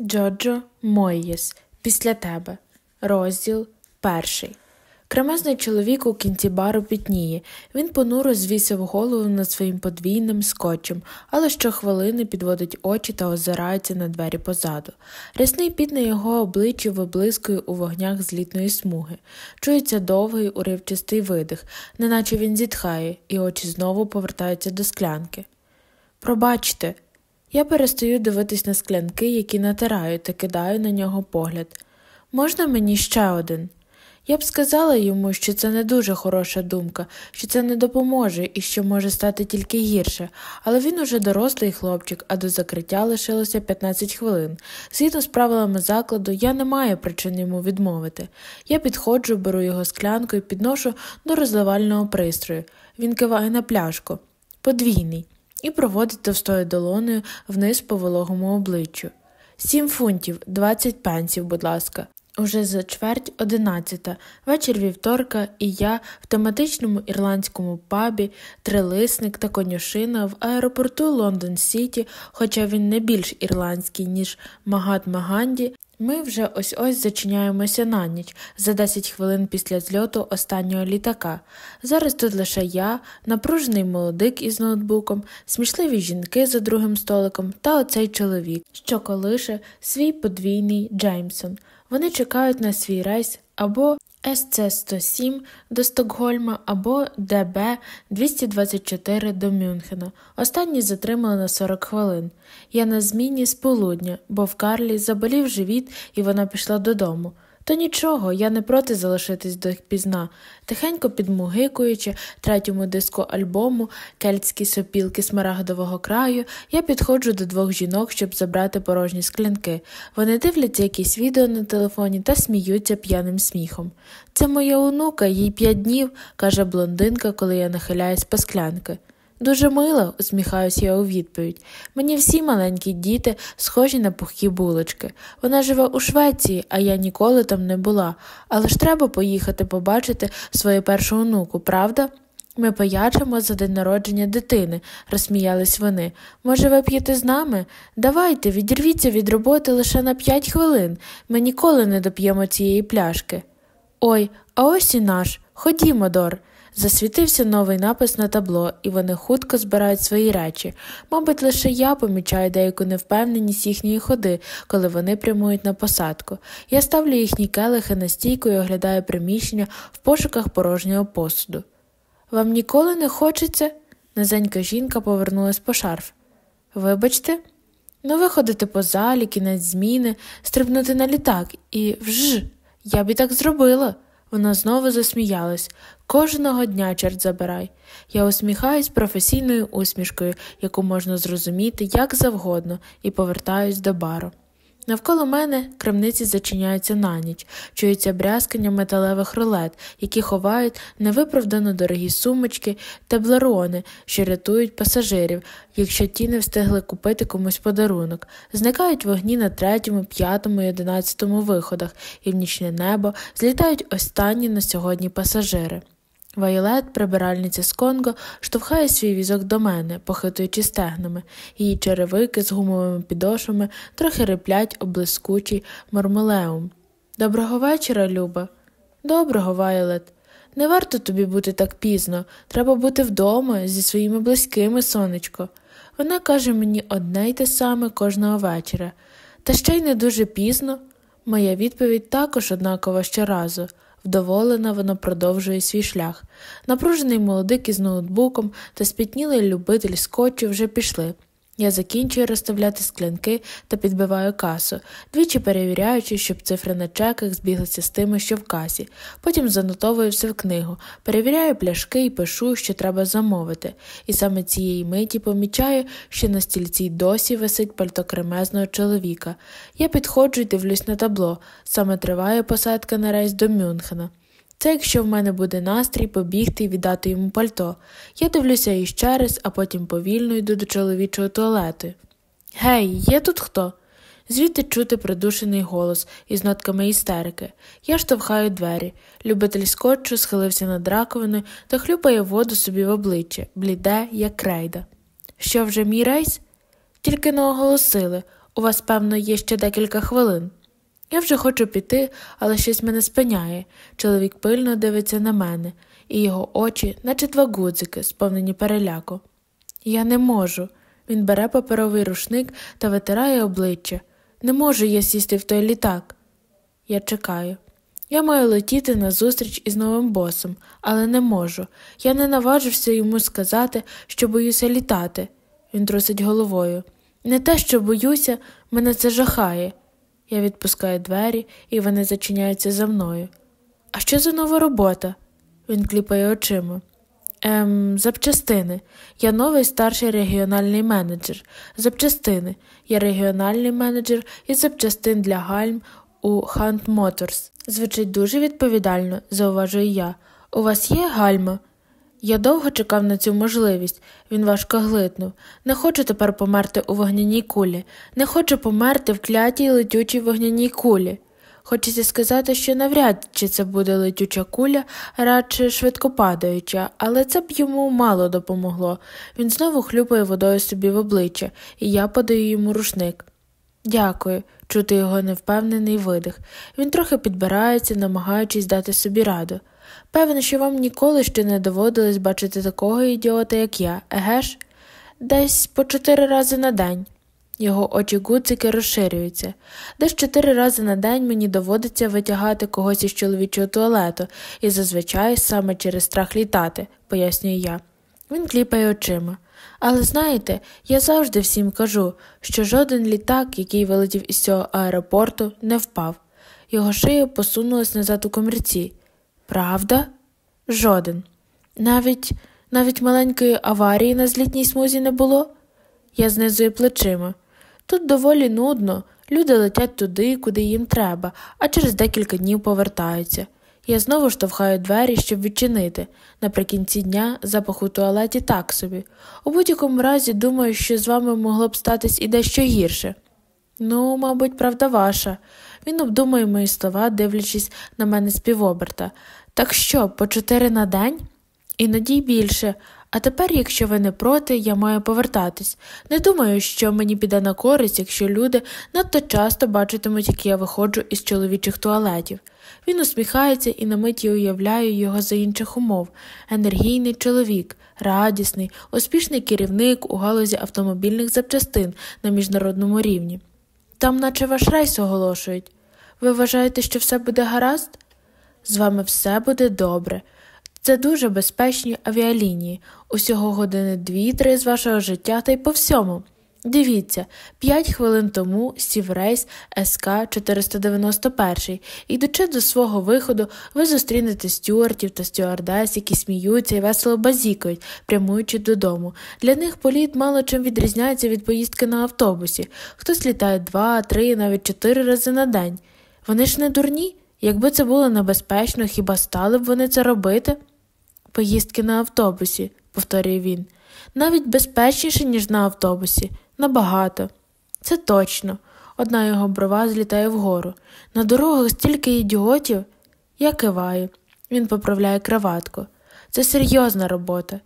Джоджо Мойєс. Після тебе. Розділ перший. Кремезний чоловік у кінці бару пітніє. Він понуро звісив голову над своїм подвійним скотчем, але щохвилини підводить очі та озирається на двері позаду. Рясний піт на його обличчі виблискує у вогнях злітної смуги. Чується довгий уривчастий видих, неначе він зітхає, і очі знову повертаються до склянки. Пробачте, я перестаю дивитись на склянки, які натираю, та кидаю на нього погляд. Можна мені ще один? Я б сказала йому, що це не дуже хороша думка, що це не допоможе і що може стати тільки гірше, але він уже дорослий хлопчик, а до закриття лишилося 15 хвилин. Згідно з правилами закладу, я не маю причин йому відмовити. Я підходжу, беру його склянку і підношу до розливального пристрою. Він киває на пляшку. Подвійний і проводить товстою долоною вниз по вологому обличчю. Сім фунтів, двадцять пенсів, будь ласка. Уже за чверть одинадцята, вечір вівторка, і я в тематичному ірландському пабі, трилисник та конюшина в аеропорту Лондон Сіті, хоча він не більш ірландський, ніж Магат Маганді, ми вже ось ось зачиняємося на ніч за 10 хвилин після зльоту останнього літака. Зараз тут лише я, напружений молодик із ноутбуком, смішливі жінки за другим столиком та оцей чоловік, що колише свій подвійний Джеймсон. Вони чекають на свій рейс або СЦ-107 до Стокгольма або ДБ 224 до Мюнхена. Останні затримали на 40 хвилин. Я на зміні з полудня, бо в Карлі заболів живіт, і вона пішла додому. То нічого, я не проти залишитись до пізна, тихенько підмугикуючи третьому диску альбому Кельтські сопілки смарагдового краю, я підходжу до двох жінок, щоб забрати порожні склянки. Вони дивляться якісь відео на телефоні та сміються п'яним сміхом. Це моя онука, їй п'ять днів, каже блондинка, коли я нахиляюсь по склянки. Дуже мило, усміхаюсь я у відповідь. Мені всі маленькі діти схожі на пухкі булочки. Вона живе у Швеції, а я ніколи там не була. Але ж треба поїхати побачити свою першу онуку, правда? Ми поячимо за день народження дитини, розсміялись вони. Може, ви п'єте з нами? Давайте, відірвіться від роботи лише на п'ять хвилин. Ми ніколи не доп'ємо цієї пляшки. Ой, а ось і наш. Ходімо, Дор. Засвітився новий напис на табло, і вони хутко збирають свої речі. Мабуть, лише я помічаю деяку невпевненість їхньої ходи, коли вони прямують на посадку. Я ставлю їхні келихи на стійку і оглядаю приміщення в пошуках порожнього посуду. Вам ніколи не хочеться? Низенька жінка повернулась по шарф. Вибачте, ну виходити по залі, кінець зміни, стрибнути на літак і вж, я б і так зробила. Вона знову засміялась. Кожного дня, чорт забирай. Я усміхаюсь професійною усмішкою, яку можна зрозуміти як завгодно, і повертаюсь до бару. Навколо мене крамниці зачиняються на ніч, чується брязкання металевих рулет, які ховають невиправдано дорогі сумочки та бларони, що рятують пасажирів, якщо ті не встигли купити комусь подарунок. Зникають вогні на третьому, п'ятому і одинадцятому виходах, і в нічне небо злітають останні на сьогодні пасажири. Вайолет, прибиральниця з Конго, штовхає свій візок до мене, похитуючи стегнами, її черевики з гумовими підошвами трохи риплять об блискучий мармелеум. Доброго вечора, Люба. Доброго, Вайолет. Не варто тобі бути так пізно. Треба бути вдома зі своїми близькими, сонечко. Вона каже мені одне й те саме кожного вечора. Та ще й не дуже пізно. Моя відповідь також однакова щоразу. Вдоволена, вона продовжує свій шлях. Напружений молодик із ноутбуком та спітнілий любитель скотчу вже пішли. Я закінчую розставляти склянки та підбиваю касу, двічі перевіряючи, щоб цифри на чеках збіглися з тими, що в касі. Потім занотовую все в книгу, перевіряю пляшки і пишу, що треба замовити. І саме цієї миті помічаю, що на стільці досі висить пальто кремезного чоловіка. Я підходжу і дивлюсь на табло. Саме триває посадка на рейс до Мюнхена. Це якщо в мене буде настрій побігти і віддати йому пальто. Я дивлюся іще раз, а потім повільно йду до чоловічого туалету. Гей, є тут хто? Звідти чути придушений голос із нотками істерики. Я штовхаю двері. Любитель скотчу схилився над раковиною та хлюпає воду собі в обличчя, бліде, як крейда. Що вже мій рейс? Тільки не оголосили. У вас, певно, є ще декілька хвилин. Я вже хочу піти, але щось мене спиняє. Чоловік пильно дивиться на мене, і його очі, наче два гудзики, сповнені переляку. Я не можу. Він бере паперовий рушник та витирає обличчя. Не можу я сісти в той літак. Я чекаю. Я маю летіти на зустріч із новим босом, але не можу. Я не наважився йому сказати, що боюся літати. Він трусить головою. Не те, що боюся, мене це жахає. Я відпускаю двері, і вони зачиняються за мною. А що за нова робота? Він кліпає очима. Ем, запчастини. Я новий старший регіональний менеджер. Запчастини. Я регіональний менеджер із запчастин для гальм у Hunt Motors. Звучить дуже відповідально, зауважую я. У вас є гальма? Я довго чекав на цю можливість, він важко глитнув. Не хочу тепер померти у вогняній кулі, не хочу померти в клятій летючій вогняній кулі. Хочеться сказати, що навряд чи це буде летюча куля, радше швидкопадаюча, але це б йому мало допомогло. Він знову хлюпає водою собі в обличчя, і я подаю йому рушник. Дякую, чути його невпевнений видих. Він трохи підбирається, намагаючись дати собі раду. Певно, що вам ніколи ще не доводилось бачити такого ідіота, як я, еге ж? Десь по чотири рази на день. Його очі гуцики розширюються. Десь чотири рази на день мені доводиться витягати когось із чоловічого туалету, і зазвичай саме через страх літати, пояснюю я. Він кліпає очима. Але знаєте, я завжди всім кажу, що жоден літак, який вилетів із цього аеропорту, не впав. Його шия посунулась назад у комірці. Правда? Жоден. Навіть навіть маленької аварії на злітній смузі не було? Я знизую плечима. Тут доволі нудно, люди летять туди, куди їм треба, а через декілька днів повертаються. Я знову штовхаю двері, щоб відчинити. Наприкінці дня запах у туалеті так собі. У будь-якому разі думаю, що з вами могло б статись і дещо гірше. Ну, мабуть, правда ваша. Він обдумує мої слова, дивлячись на мене з півоберта. Так що, по чотири на день? Іноді й більше. А тепер, якщо ви не проти, я маю повертатись. Не думаю, що мені піде на користь, якщо люди надто часто бачитимуть, як я виходжу із чоловічих туалетів. Він усміхається і на миті уявляю його за інших умов енергійний чоловік, радісний, успішний керівник у галузі автомобільних запчастин на міжнародному рівні. Там, наче ваш рейс оголошують. Ви вважаєте, що все буде гаразд? З вами все буде добре. Це дуже безпечні авіалінії, усього години дві-три з вашого життя та й по всьому. Дивіться, п'ять хвилин тому сів рейс СК 491 Ідучи до свого виходу, ви зустрінете стюартів та стюардес, які сміються і весело базікають, прямуючи додому. Для них політ мало чим відрізняється від поїздки на автобусі. Хтось літає два, три, навіть чотири рази на день. Вони ж не дурні? Якби це було небезпечно, хіба стали б вони це робити? Поїздки на автобусі, повторює він, навіть безпечніше, ніж на автобусі, набагато. Це точно. Одна його брова злітає вгору. На дорогах стільки ідіотів. Я киваю. Він поправляє краватку. Це серйозна робота.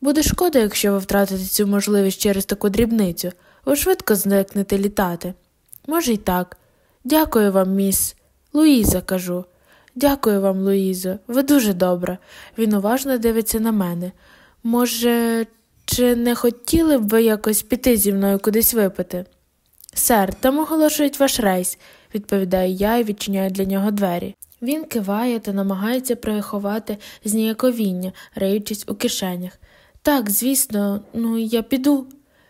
Буде шкода, якщо ви втратите цю можливість через таку дрібницю, ви швидко зникнете літати. Може, й так. Дякую вам, міс. Луїза, кажу. Дякую вам, Луїзо, ви дуже добра. Він уважно дивиться на мене. Може, чи не хотіли б ви якось піти зі мною кудись випити? Сер, там оголошують ваш рейс, відповідаю я і відчиняю для нього двері. Він киває та намагається приховати зніяковіння, риючись у кишенях. Так, звісно, ну я піду.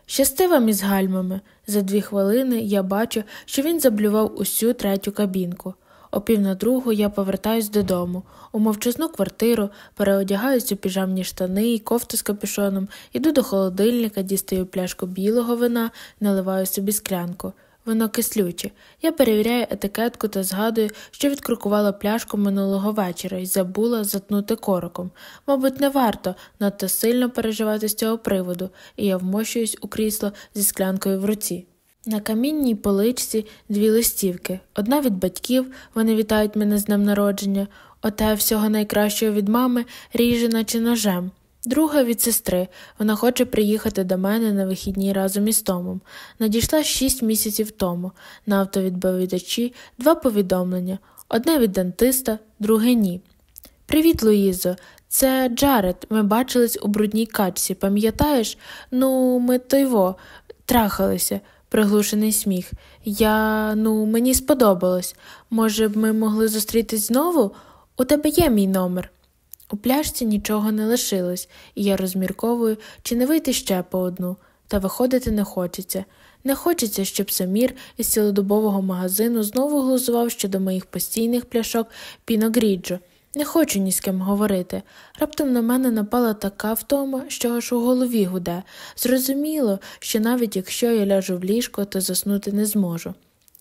Щасти вам із гальмами. За дві хвилини я бачу, що він заблював усю третю кабінку. О пів на другу я повертаюсь додому, у мовчазну квартиру, переодягаюсь у піжамні штани і кофту з капюшоном, іду до холодильника, дістаю пляшку білого вина, наливаю собі склянку. Воно кислюче. Я перевіряю етикетку та згадую, що відкрукувала пляшку минулого вечора і забула затнути короком. Мабуть, не варто надто сильно переживати з цього приводу, і я вмощуюсь у крісло зі склянкою в руці. На камінній поличці дві листівки. Одна від батьків, вони вітають мене з днем народження, оте всього найкращого від мами ріже, наче ножем. Друга від сестри, вона хоче приїхати до мене на вихідні разом із Томом. Надійшла шість місяців тому. На автовідповідачі два повідомлення одне від дантиста, друге ні. Привіт, Луїзо. Це Джаред. Ми бачились у брудній качці, пам'ятаєш? Ну, ми тойво, трахалися, приглушений сміх. Я, ну, мені сподобалось. Може б, ми могли зустрітись знову? У тебе є мій номер. У пляшці нічого не лишилось, і я розмірковую, чи не вийти ще по одну, та виходити не хочеться. Не хочеться, щоб Самір із цілодобового магазину знову глузував щодо моїх постійних пляшок Піногріджо. Не хочу ні з ким говорити. Раптом на мене напала така втома, що аж у голові гуде. Зрозуміло, що навіть якщо я ляжу в ліжко, то заснути не зможу.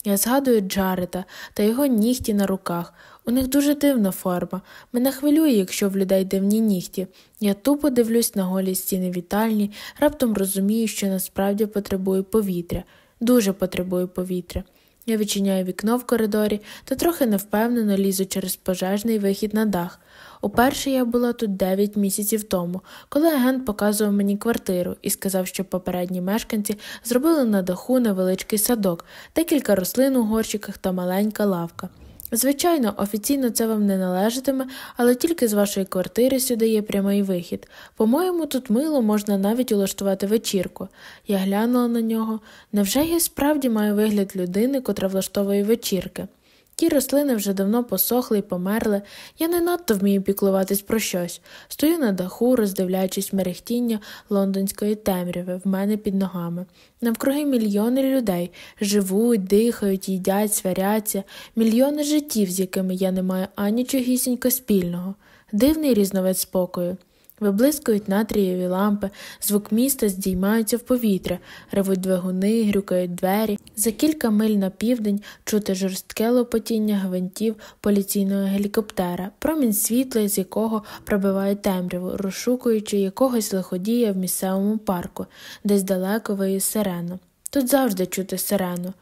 Я згадую Джарета та його нігті на руках. У них дуже дивна форма. Мене хвилює, якщо в людей дивні нігті. Я тупо дивлюсь на голі стіни вітальні, раптом розумію, що насправді потребую повітря, дуже потребую повітря. Я відчиняю вікно в коридорі та трохи невпевнено лізу через пожежний вихід на дах. Уперше я була тут дев'ять місяців тому, коли агент показував мені квартиру і сказав, що попередні мешканці зробили на даху невеличкий садок, декілька рослин у горщиках та маленька лавка. Звичайно, офіційно це вам не належатиме, але тільки з вашої квартири сюди є прямий вихід. По-моєму, тут мило можна навіть улаштувати вечірку. Я глянула на нього. Невже я справді маю вигляд людини, котра влаштовує вечірки? Ті рослини вже давно посохли і померли, я не надто вмію піклуватись про щось. Стою на даху, роздивляючись мерехтіння лондонської темряви в мене під ногами. Навкруги мільйони людей живуть, дихають, їдять, сваряться, мільйони життів, з якими я не маю анічогісінько спільного, дивний різновид спокою. Виблискують натрієві лампи, звук міста здіймаються в повітря, ревуть двигуни, грюкають двері. За кілька миль на південь чути жорстке лопотіння гвинтів поліційного гелікоптера, промінь світла, з якого пробиває темряву, розшукуючи якогось лиходія в місцевому парку, десь далеко виє сирену. Тут завжди чути сирену.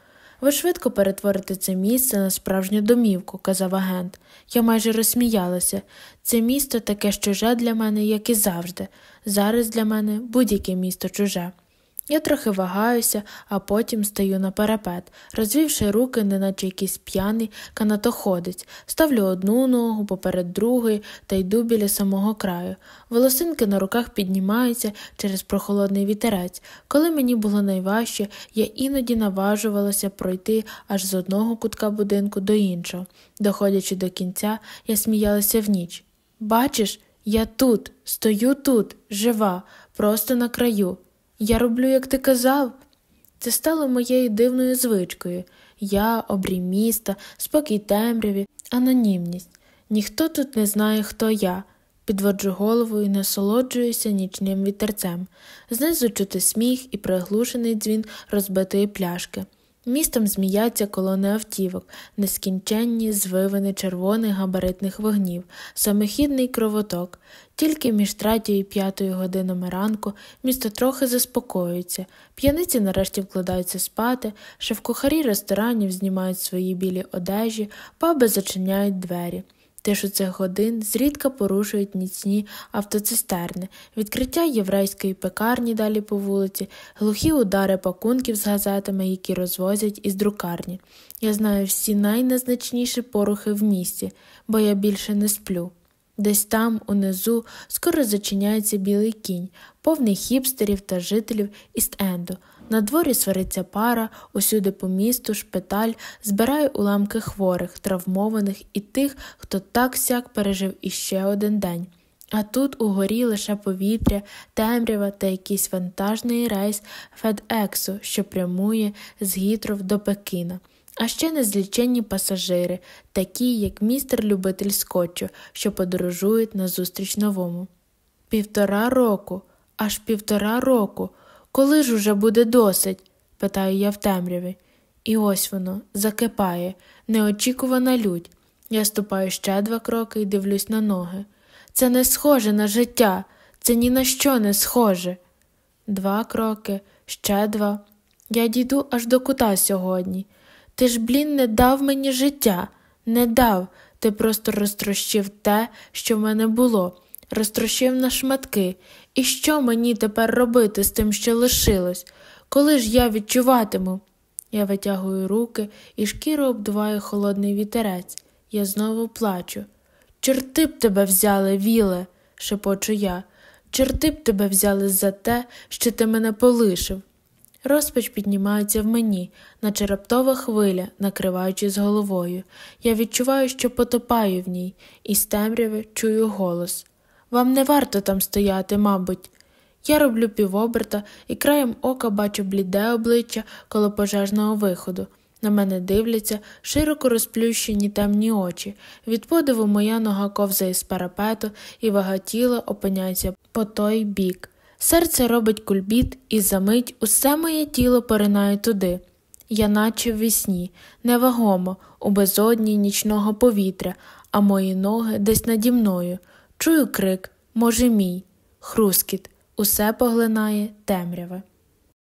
Ви швидко перетворите це місце на справжню домівку, казав агент. Я майже розсміялася. Це місто таке ж чуже для мене, як і завжди. Зараз для мене будь-яке місто чуже. Я трохи вагаюся, а потім стаю на парапет, розвівши руки, неначе якийсь п'яний канатоходець, ставлю одну ногу поперед другої та йду біля самого краю. Волосинки на руках піднімаються через прохолодний вітерець. Коли мені було найважче, я іноді наважувалася пройти аж з одного кутка будинку до іншого. Доходячи до кінця, я сміялася в ніч. Бачиш, я тут, стою тут, жива, просто на краю. Я роблю, як ти казав. Це стало моєю дивною звичкою я, обрій міста, спокій темряві, анонімність. Ніхто тут не знає, хто я. Підводжу голову і насолоджуюся нічним вітерцем. Знизу чути сміх і приглушений дзвін розбитої пляшки. Містом зміяться колони автівок, нескінченні звивини червоних габаритних вогнів, самохідний кровоток. Тільки між третьою і п'ятою годинами ранку місто трохи заспокоюється, п'яниці нарешті вкладаються спати, шеф-кухарі ресторанів знімають свої білі одежі, паби зачиняють двері. Теж у цих годин зрідка порушують ніцні автоцистерни, відкриття єврейської пекарні далі по вулиці, глухі удари пакунків з газетами, які розвозять із друкарні. Я знаю всі найнезначніші порухи в місті, бо я більше не сплю. Десь там, унизу, скоро зачиняється білий кінь, повний хіпстерів та жителів Іст-Енду. На дворі свариться пара, усюди по місту, шпиталь, збирає уламки хворих, травмованих і тих, хто так сяк пережив іще один день. А тут угорі лише повітря, темрява та якийсь вантажний рейс Федексу, що прямує з Гітров до Пекіна. А ще незліченні пасажири, такі, як містер любитель скотчу, що подорожують назустріч новому. Півтора року, аж півтора року. Коли ж уже буде досить? питаю я в темряві. І ось воно закипає, неочікувана лють. Я ступаю ще два кроки і дивлюсь на ноги. Це не схоже на життя, це ні на що не схоже. Два кроки, ще два. Я дійду аж до кута сьогодні. Ти ж, блін, не дав мені життя, не дав, ти просто розтрощив те, що в мене було. розтрощив на шматки. І що мені тепер робити з тим, що лишилось? Коли ж я відчуватиму? Я витягую руки і шкіру обдуває холодний вітерець. Я знову плачу. Чорти б тебе взяли, віле, шепочу я. Чорти б тебе взяли за те, що ти мене полишив. Розпач піднімається в мені, наче раптова хвиля, накриваючи з головою. Я відчуваю, що потопаю в ній, і з темряви чую голос. Вам не варто там стояти, мабуть. Я роблю півоберта і краєм ока бачу бліде обличчя коло пожежного виходу. На мене дивляться широко розплющені темні очі. Від подиву моя нога ковзає з парапету, і вага тіла опиняється по той бік. Серце робить кульбіт, і за мить усе моє тіло поринає туди. Я наче в вісні, невагомо, у безодні нічного повітря, а мої ноги десь наді мною. Чую крик, може, мій, хрускіт, усе поглинає темряве.